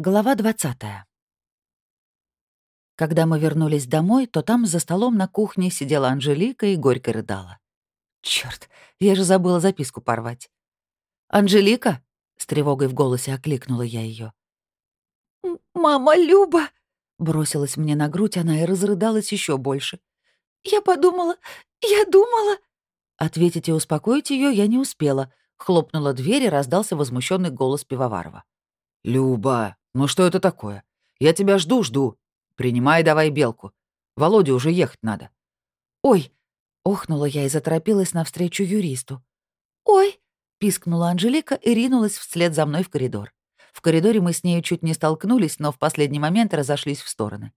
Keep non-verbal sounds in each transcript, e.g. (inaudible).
Глава 20 Когда мы вернулись домой, то там за столом на кухне сидела Анжелика и горько рыдала. Черт, я же забыла записку порвать. «Анжелика?» — с тревогой в голосе окликнула я ее. «Мама Люба!» — бросилась мне на грудь она и разрыдалась еще больше. «Я подумала, я думала...» Ответить и успокоить ее я не успела. Хлопнула дверь и раздался возмущенный голос Пивоварова. «Люба, ну что это такое? Я тебя жду-жду. Принимай давай белку. Володе уже ехать надо». «Ой!» — охнула я и заторопилась навстречу юристу. «Ой!» — пискнула Анжелика и ринулась вслед за мной в коридор. В коридоре мы с нею чуть не столкнулись, но в последний момент разошлись в стороны.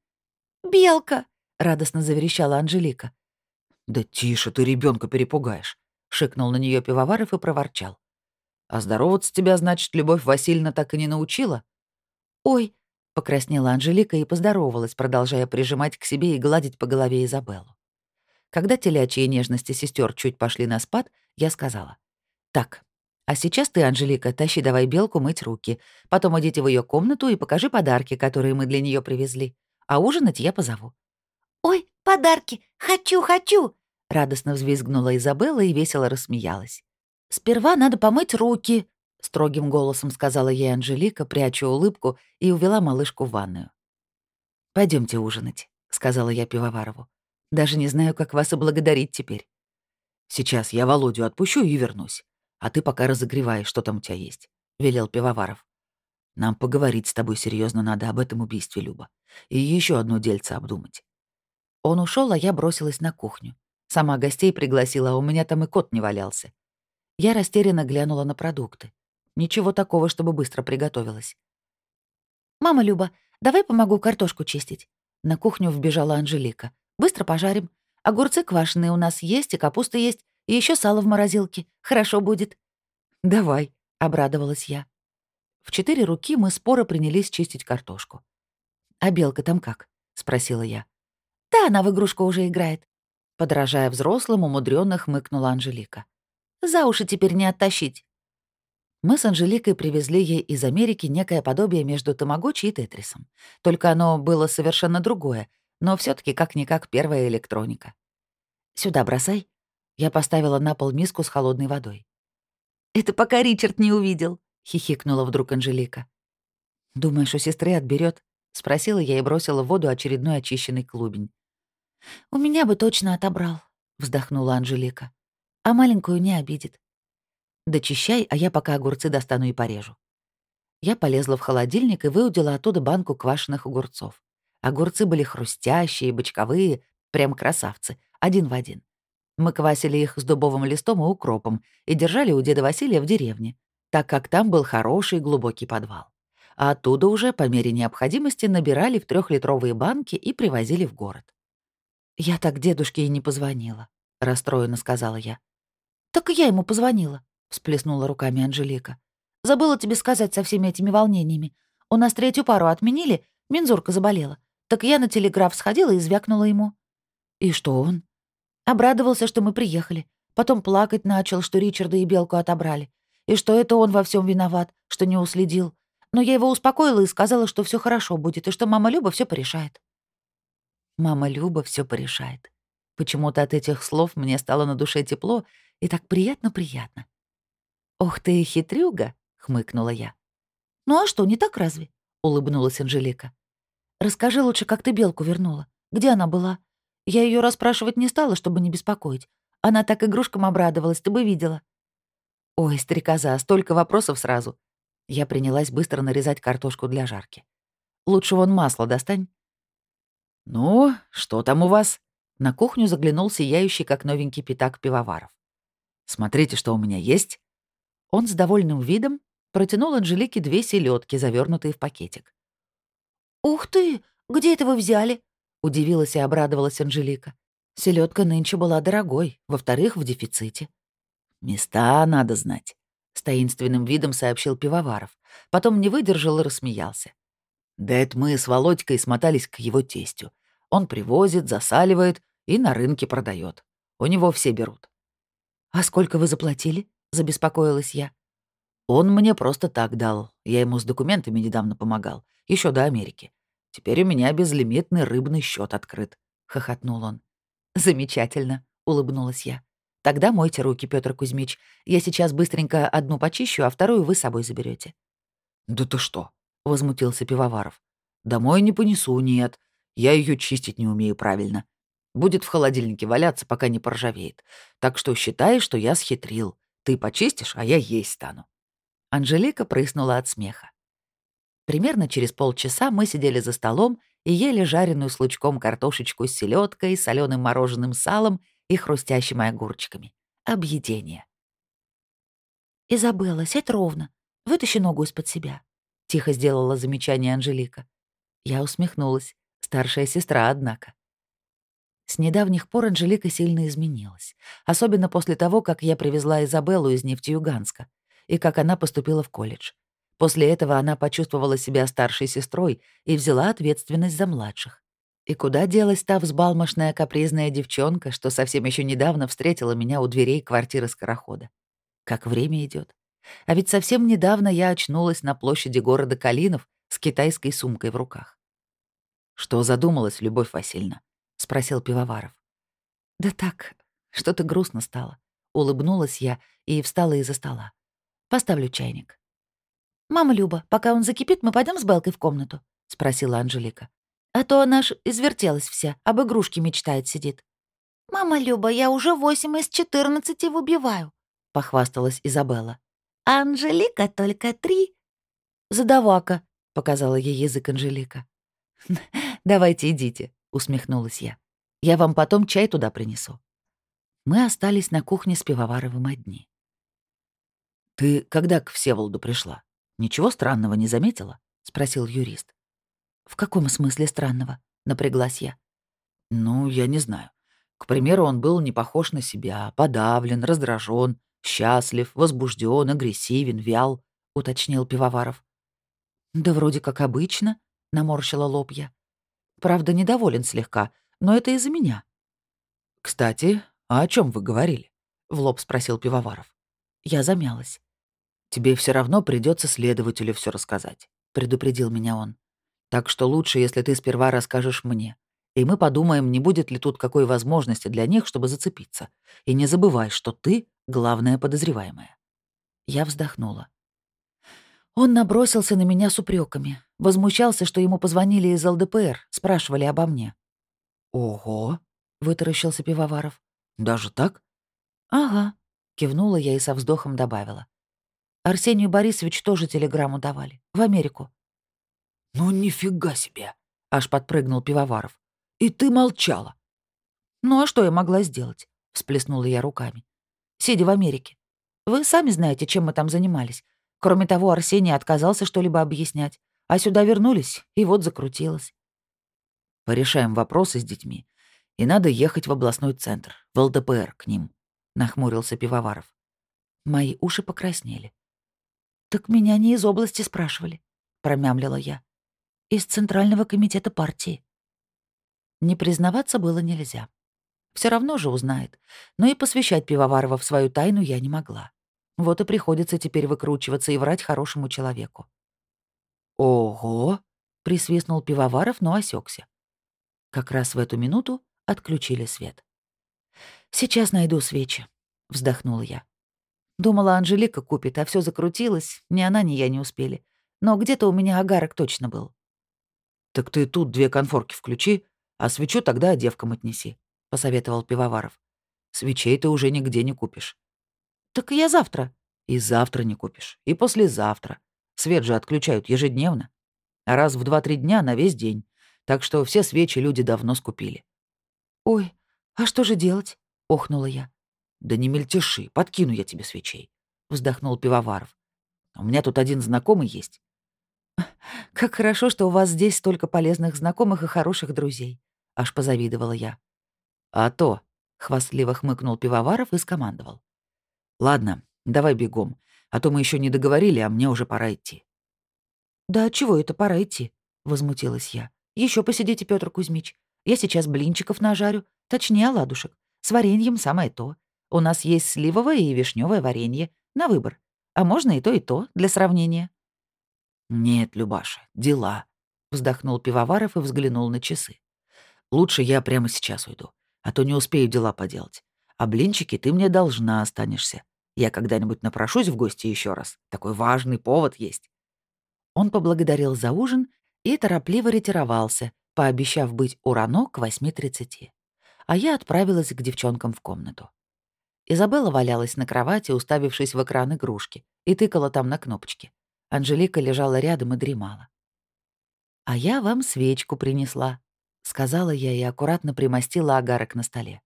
«Белка!» — радостно заверещала Анжелика. «Да тише, ты ребенка перепугаешь», — шикнул на нее пивоваров и проворчал. «А здороваться тебя, значит, Любовь Васильевна так и не научила?» «Ой», — покраснела Анжелика и поздоровалась, продолжая прижимать к себе и гладить по голове Изабеллу. Когда телячьи нежности сестер чуть пошли на спад, я сказала. «Так, а сейчас ты, Анжелика, тащи давай белку мыть руки. Потом идите в ее комнату и покажи подарки, которые мы для нее привезли. А ужинать я позову». «Ой, подарки! Хочу, хочу!» Радостно взвизгнула Изабелла и весело рассмеялась. «Сперва надо помыть руки», — строгим голосом сказала ей Анжелика, пряча улыбку, и увела малышку в ванную. Пойдемте ужинать», — сказала я Пивоварову. «Даже не знаю, как вас и благодарить теперь». «Сейчас я Володю отпущу и вернусь. А ты пока разогревай, что там у тебя есть», — велел Пивоваров. «Нам поговорить с тобой серьезно надо об этом убийстве, Люба. И еще одно дельце обдумать». Он ушел, а я бросилась на кухню. Сама гостей пригласила, а у меня там и кот не валялся. Я растерянно глянула на продукты. Ничего такого, чтобы быстро приготовилась. «Мама Люба, давай помогу картошку чистить». На кухню вбежала Анжелика. «Быстро пожарим. Огурцы квашеные у нас есть, и капуста есть, и еще сало в морозилке. Хорошо будет». «Давай», — обрадовалась я. В четыре руки мы споро принялись чистить картошку. «А белка там как?» — спросила я. «Да, она в игрушку уже играет. Подражая взрослым, умудренно хмыкнула Анжелика. «За уши теперь не оттащить». Мы с Анжеликой привезли ей из Америки некое подобие между Тамагочи и Тетрисом. Только оно было совершенно другое, но все таки как-никак первая электроника. «Сюда бросай». Я поставила на пол миску с холодной водой. «Это пока Ричард не увидел», — хихикнула вдруг Анжелика. «Думаешь, у сестры отберет? спросила я и бросила в воду очередной очищенный клубень. «У меня бы точно отобрал», — вздохнула Анжелика. «А маленькую не обидит». «Дочищай, а я пока огурцы достану и порежу». Я полезла в холодильник и выудила оттуда банку квашеных огурцов. Огурцы были хрустящие, бочковые, прям красавцы, один в один. Мы квасили их с дубовым листом и укропом и держали у деда Василия в деревне, так как там был хороший глубокий подвал. А оттуда уже, по мере необходимости, набирали в трехлитровые банки и привозили в город. «Я так дедушке и не позвонила», — расстроенно сказала я. «Так и я ему позвонила», — всплеснула руками Анжелика. «Забыла тебе сказать со всеми этими волнениями. У нас третью пару отменили, Мензурка заболела. Так я на телеграф сходила и звякнула ему». «И что он?» Обрадовался, что мы приехали. Потом плакать начал, что Ричарда и Белку отобрали. И что это он во всем виноват, что не уследил. Но я его успокоила и сказала, что все хорошо будет, и что мама Люба все порешает. Мама Люба все порешает. Почему-то от этих слов мне стало на душе тепло и так приятно-приятно. «Ох ты, хитрюга!» — хмыкнула я. «Ну а что, не так разве?» — улыбнулась Анжелика. «Расскажи лучше, как ты белку вернула. Где она была? Я ее расспрашивать не стала, чтобы не беспокоить. Она так игрушкам обрадовалась, ты бы видела». «Ой, стрекоза, столько вопросов сразу». Я принялась быстро нарезать картошку для жарки. «Лучше вон масло достань». «Ну, что там у вас?» На кухню заглянул сияющий, как новенький пятак пивоваров. «Смотрите, что у меня есть». Он с довольным видом протянул Анжелике две селедки, завернутые в пакетик. «Ух ты! Где это вы взяли?» — удивилась и обрадовалась Анжелика. Селедка нынче была дорогой, во-вторых, в дефиците. «Места надо знать», — с таинственным видом сообщил Пивоваров. Потом не выдержал и рассмеялся. Да это мы с Володькой смотались к его тестю. Он привозит, засаливает и на рынке продает. У него все берут. «А сколько вы заплатили?» — забеспокоилась я. Он мне просто так дал. Я ему с документами недавно помогал. еще до Америки. Теперь у меня безлимитный рыбный счет открыт», — хохотнул он. «Замечательно», — улыбнулась я. «Тогда мойте руки, Петр Кузьмич. Я сейчас быстренько одну почищу, а вторую вы с собой заберете. «Да ты что?» — возмутился Пивоваров. «Домой не понесу, нет. Я ее чистить не умею правильно. Будет в холодильнике валяться, пока не поржавеет. Так что считай, что я схитрил. Ты почистишь, а я есть стану». Анжелика прыснула от смеха. Примерно через полчаса мы сидели за столом и ели жареную с лучком картошечку с селедкой, соленым мороженым салом и хрустящими огурчиками. Объедение. «Изабелла, сядь ровно. Вытащи ногу из-под себя», — тихо сделала замечание Анжелика. Я усмехнулась. Старшая сестра, однако. С недавних пор Анжелика сильно изменилась. Особенно после того, как я привезла Изабеллу из Нефтеюганска и как она поступила в колледж. После этого она почувствовала себя старшей сестрой и взяла ответственность за младших. И куда делась та взбалмошная капризная девчонка, что совсем еще недавно встретила меня у дверей квартиры скорохода? Как время идет. А ведь совсем недавно я очнулась на площади города Калинов с китайской сумкой в руках. «Что задумалась, Любовь Васильевна?» — спросил Пивоваров. «Да так, что-то грустно стало». Улыбнулась я и встала из-за стола. Поставлю чайник». «Мама Люба, пока он закипит, мы пойдем с Белкой в комнату?» — спросила Анжелика. «А то она ж извертелась вся, об игрушке мечтает сидит». «Мама Люба, я уже восемь из четырнадцати выбиваю», — похвасталась Изабелла. «А Анжелика только три». «Задавака», — показала ей язык Анжелика. «Давайте идите», — усмехнулась я. «Я вам потом чай туда принесу». Мы остались на кухне с Пивоваровым одни. «Ты когда к Всеволоду пришла? Ничего странного не заметила?» — спросил юрист. «В каком смысле странного?» — напряглась я. «Ну, я не знаю. К примеру, он был не похож на себя, подавлен, раздражен, счастлив, возбужден, агрессивен, вял», — уточнил Пивоваров. «Да вроде как обычно», — наморщила лоб я. «Правда, недоволен слегка, но это из-за меня». «Кстати, а о чем вы говорили?» — в лоб спросил Пивоваров. Я замялась. «Тебе все равно придется следователю все рассказать», — предупредил меня он. «Так что лучше, если ты сперва расскажешь мне. И мы подумаем, не будет ли тут какой возможности для них, чтобы зацепиться. И не забывай, что ты — главная подозреваемая». Я вздохнула. Он набросился на меня с упреками, возмущался, что ему позвонили из ЛДПР, спрашивали обо мне. «Ого!» — вытаращился Пивоваров. «Даже так?» «Ага», — кивнула я и со вздохом добавила. Арсению Борисовичу тоже телеграмму давали. В Америку. «Ну нифига себе!» — аж подпрыгнул Пивоваров. «И ты молчала!» «Ну а что я могла сделать?» — всплеснула я руками. «Сидя в Америке. Вы сами знаете, чем мы там занимались. Кроме того, Арсений отказался что-либо объяснять. А сюда вернулись, и вот закрутилось». «Порешаем вопросы с детьми. И надо ехать в областной центр, в ЛДПР, к ним», — нахмурился Пивоваров. Мои уши покраснели. «Так меня не из области спрашивали», — промямлила я. «Из Центрального комитета партии». Не признаваться было нельзя. Все равно же узнает. Но и посвящать Пивоварова в свою тайну я не могла. Вот и приходится теперь выкручиваться и врать хорошему человеку. «Ого!» — присвистнул Пивоваров, но осекся. Как раз в эту минуту отключили свет. «Сейчас найду свечи», — вздохнула я. Думала, Анжелика купит, а все закрутилось. Ни она, ни я не успели. Но где-то у меня агарок точно был. «Так ты тут две конфорки включи, а свечу тогда девкам отнеси», — посоветовал Пивоваров. «Свечей ты уже нигде не купишь». «Так я завтра». «И завтра не купишь, и послезавтра. Свет же отключают ежедневно. А раз в два-три дня на весь день. Так что все свечи люди давно скупили». «Ой, а что же делать?» — охнула я. «Да не мельтеши, подкину я тебе свечей», — вздохнул Пивоваров. «У меня тут один знакомый есть». (laughs) «Как хорошо, что у вас здесь столько полезных знакомых и хороших друзей», — аж позавидовала я. «А то», — хвастливо хмыкнул Пивоваров и скомандовал. «Ладно, давай бегом, а то мы еще не договорили, а мне уже пора идти». «Да чего это пора идти?» — возмутилась я. Еще посидите, Петр Кузьмич. Я сейчас блинчиков нажарю, точнее, оладушек. С вареньем самое то. У нас есть сливовое и вишневое варенье. На выбор. А можно и то, и то, для сравнения». «Нет, Любаша, дела», — вздохнул Пивоваров и взглянул на часы. «Лучше я прямо сейчас уйду, а то не успею дела поделать. А блинчики ты мне должна останешься. Я когда-нибудь напрошусь в гости еще раз. Такой важный повод есть». Он поблагодарил за ужин и торопливо ретировался, пообещав быть у Рано к 8.30. А я отправилась к девчонкам в комнату. Изабелла валялась на кровати, уставившись в экран игрушки, и тыкала там на кнопочки. Анжелика лежала рядом и дремала. «А я вам свечку принесла», — сказала я и аккуратно примостила агарок на столе.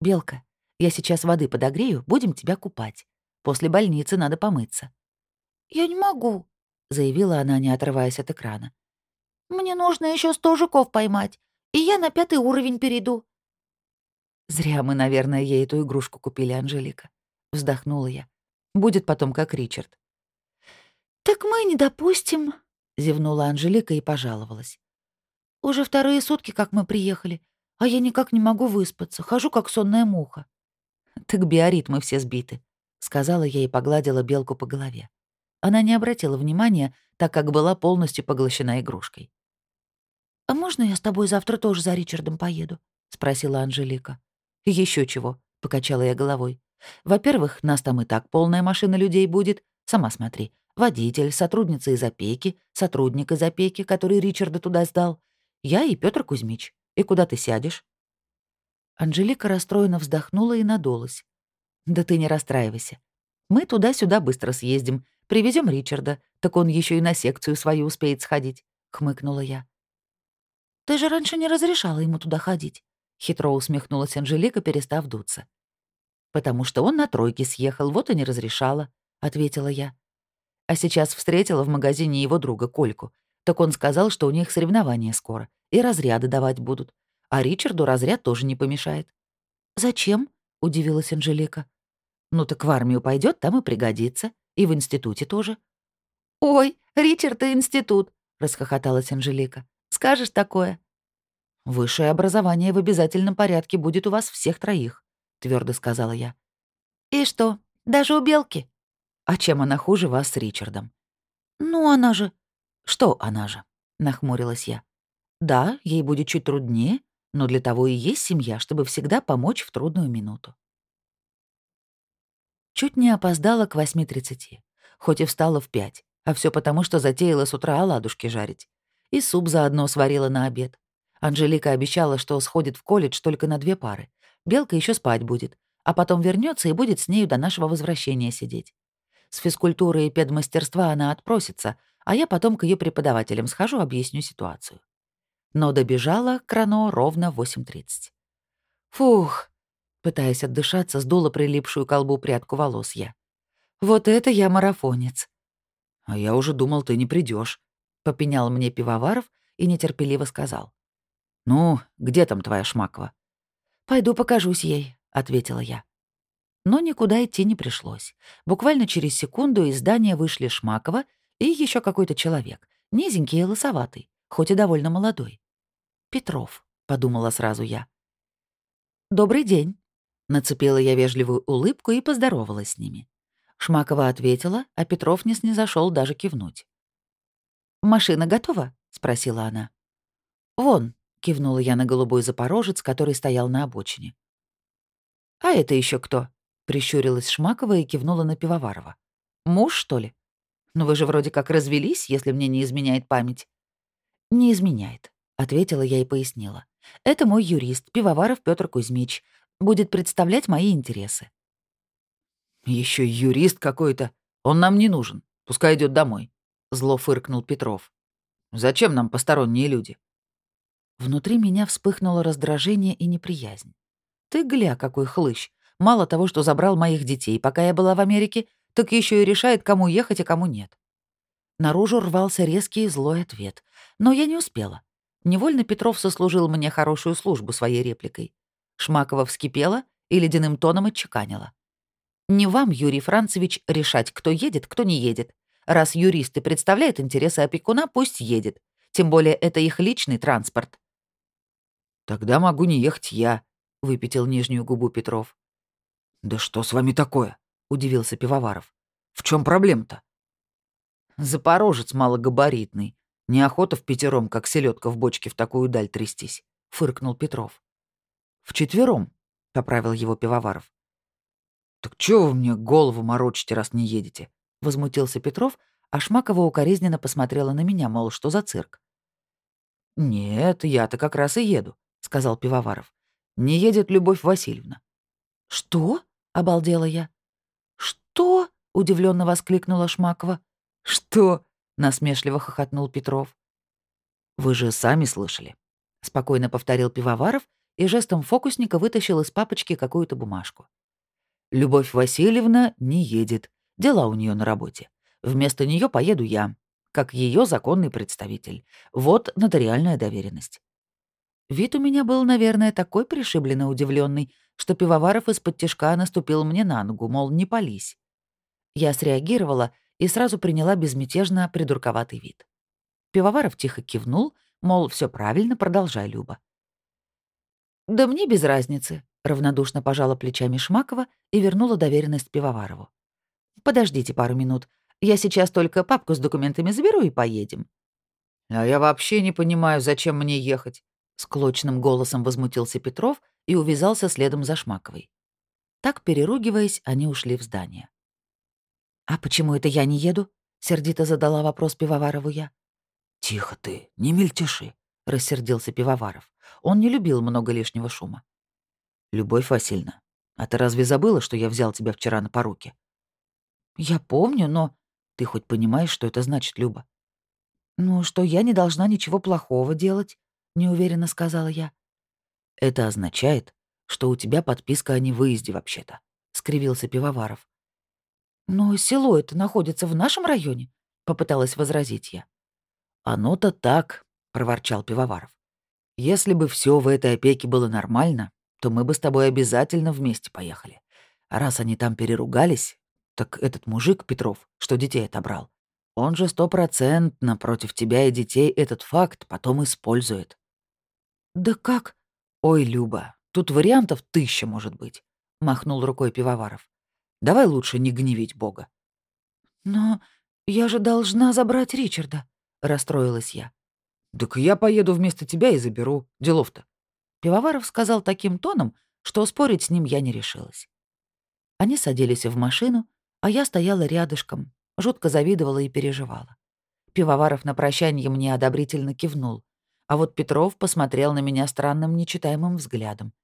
«Белка, я сейчас воды подогрею, будем тебя купать. После больницы надо помыться». «Я не могу», — заявила она, не отрываясь от экрана. «Мне нужно еще сто жуков поймать, и я на пятый уровень перейду». «Зря мы, наверное, ей эту игрушку купили, Анжелика», — вздохнула я. «Будет потом как Ричард». «Так мы не допустим», — зевнула Анжелика и пожаловалась. «Уже вторые сутки, как мы приехали, а я никак не могу выспаться, хожу как сонная муха». «Так биоритмы все сбиты», — сказала я и погладила белку по голове. Она не обратила внимания, так как была полностью поглощена игрушкой. «А можно я с тобой завтра тоже за Ричардом поеду?» — спросила Анжелика. Еще чего», — покачала я головой. «Во-первых, нас там и так полная машина людей будет. Сама смотри. Водитель, сотрудница из опеки, сотрудник из опеки, который Ричарда туда сдал. Я и Петр Кузьмич. И куда ты сядешь?» Анжелика расстроенно вздохнула и надулась. «Да ты не расстраивайся. Мы туда-сюда быстро съездим, привезем Ричарда, так он еще и на секцию свою успеет сходить», — хмыкнула я. «Ты же раньше не разрешала ему туда ходить», — хитро усмехнулась Анжелика, перестав дуться. «Потому что он на тройке съехал, вот и не разрешала», — ответила я. А сейчас встретила в магазине его друга Кольку. Так он сказал, что у них соревнования скоро, и разряды давать будут. А Ричарду разряд тоже не помешает. «Зачем?» — удивилась Анжелика. «Ну так в армию пойдет, там и пригодится. И в институте тоже». «Ой, Ричард и институт!» — расхохоталась Анжелика. «Скажешь такое?» «Высшее образование в обязательном порядке будет у вас всех троих», — твердо сказала я. «И что, даже у Белки?» «А чем она хуже вас с Ричардом?» «Ну, она же...» «Что она же?» — нахмурилась я. «Да, ей будет чуть труднее, но для того и есть семья, чтобы всегда помочь в трудную минуту». Чуть не опоздала к 8.30, хоть и встала в 5, а все потому, что затеяла с утра оладушки жарить. И суп заодно сварила на обед. Анжелика обещала, что сходит в колледж только на две пары. Белка еще спать будет, а потом вернется и будет с нею до нашего возвращения сидеть. С физкультуры и педмастерства она отпросится, а я потом к ее преподавателям схожу, объясню ситуацию. Но добежала к Рано ровно в 8.30. Фух, пытаясь отдышаться, сдула прилипшую колбу прядку волос я. Вот это я марафонец. А я уже думал, ты не придешь, попенял мне пивоваров и нетерпеливо сказал. «Ну, где там твоя Шмакова?» «Пойду покажусь ей», — ответила я. Но никуда идти не пришлось. Буквально через секунду из здания вышли Шмакова и еще какой-то человек, низенький и лысоватый, хоть и довольно молодой. «Петров», — подумала сразу я. «Добрый день», — нацепила я вежливую улыбку и поздоровалась с ними. Шмакова ответила, а Петров не снизошел даже кивнуть. «Машина готова?» — спросила она. «Вон», — кивнула я на голубой запорожец, который стоял на обочине. «А это еще кто?» — прищурилась Шмакова и кивнула на Пивоварова. «Муж, что ли? Ну вы же вроде как развелись, если мне не изменяет память». «Не изменяет», — ответила я и пояснила. «Это мой юрист, Пивоваров Петр Кузьмич. Будет представлять мои интересы». Еще юрист какой-то. Он нам не нужен. Пускай идет домой», — зло фыркнул Петров. «Зачем нам посторонние люди?» Внутри меня вспыхнуло раздражение и неприязнь. «Ты гля, какой хлыщ! Мало того, что забрал моих детей, пока я была в Америке, так еще и решает, кому ехать, а кому нет». Наружу рвался резкий и злой ответ. Но я не успела. Невольно Петров сослужил мне хорошую службу своей репликой. Шмакова вскипела и ледяным тоном отчеканила. «Не вам, Юрий Францевич, решать, кто едет, кто не едет. Раз юристы представляют интересы опекуна, пусть едет. Тем более это их личный транспорт». «Тогда могу не ехать я», — выпятил нижнюю губу Петров. «Да что с вами такое?» — удивился Пивоваров. В чем проблема-то? Запорожец малогабаритный. Неохота в пятером, как селедка в бочке, в такую даль трястись, фыркнул Петров. В четвером, поправил его пивоваров. Так чего вы мне голову морочите, раз не едете? Возмутился Петров, а Шмакова укоризненно посмотрела на меня, мол, что за цирк. «Нет, я-то как раз и еду», — сказал Пивоваров. «Не едет Любовь Васильевна». «Что?» — обалдела я. «Что?» — удивленно воскликнула Шмакова. «Что?» — насмешливо хохотнул Петров. «Вы же сами слышали», — спокойно повторил Пивоваров и жестом фокусника вытащил из папочки какую-то бумажку. «Любовь Васильевна не едет. Дела у нее на работе. Вместо нее поеду я, как ее законный представитель. Вот нотариальная доверенность. Вид у меня был, наверное, такой пришибленно удивленный, что Пивоваров из-под тяжка наступил мне на ногу, мол, не пались. Я среагировала и сразу приняла безмятежно придурковатый вид. Пивоваров тихо кивнул, мол, все правильно, продолжай, Люба. «Да мне без разницы», — равнодушно пожала плечами Шмакова и вернула доверенность Пивоварову. «Подождите пару минут. Я сейчас только папку с документами заберу и поедем». «А я вообще не понимаю, зачем мне ехать», — склочным голосом возмутился Петров и увязался следом за Шмаковой. Так, переругиваясь, они ушли в здание. «А почему это я не еду?» — сердито задала вопрос Пивоварову я. «Тихо ты, не мельтеши», — рассердился Пивоваров. Он не любил много лишнего шума. «Любовь Васильевна, а ты разве забыла, что я взял тебя вчера на поруки?» «Я помню, но...» Ты хоть понимаешь, что это значит, Люба? Ну, что я не должна ничего плохого делать, неуверенно сказала я. Это означает, что у тебя подписка о невыезде вообще-то, скривился Пивоваров. Но село это находится в нашем районе, попыталась возразить я. Оно-то так, проворчал Пивоваров. Если бы все в этой опеке было нормально, то мы бы с тобой обязательно вместе поехали. А раз они там переругались, так этот мужик, Петров, что детей отобрал, он же стопроцентно против тебя и детей этот факт потом использует. «Да как?» «Ой, Люба, тут вариантов тысяча может быть», — махнул рукой Пивоваров. «Давай лучше не гневить Бога». «Но я же должна забрать Ричарда», — расстроилась я. «Так я поеду вместо тебя и заберу. Делов-то». Пивоваров сказал таким тоном, что спорить с ним я не решилась. Они садились в машину, а я стояла рядышком, жутко завидовала и переживала. Пивоваров на прощание мне одобрительно кивнул, а вот Петров посмотрел на меня странным нечитаемым взглядом.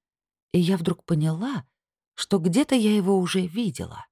И я вдруг поняла, что где-то я его уже видела.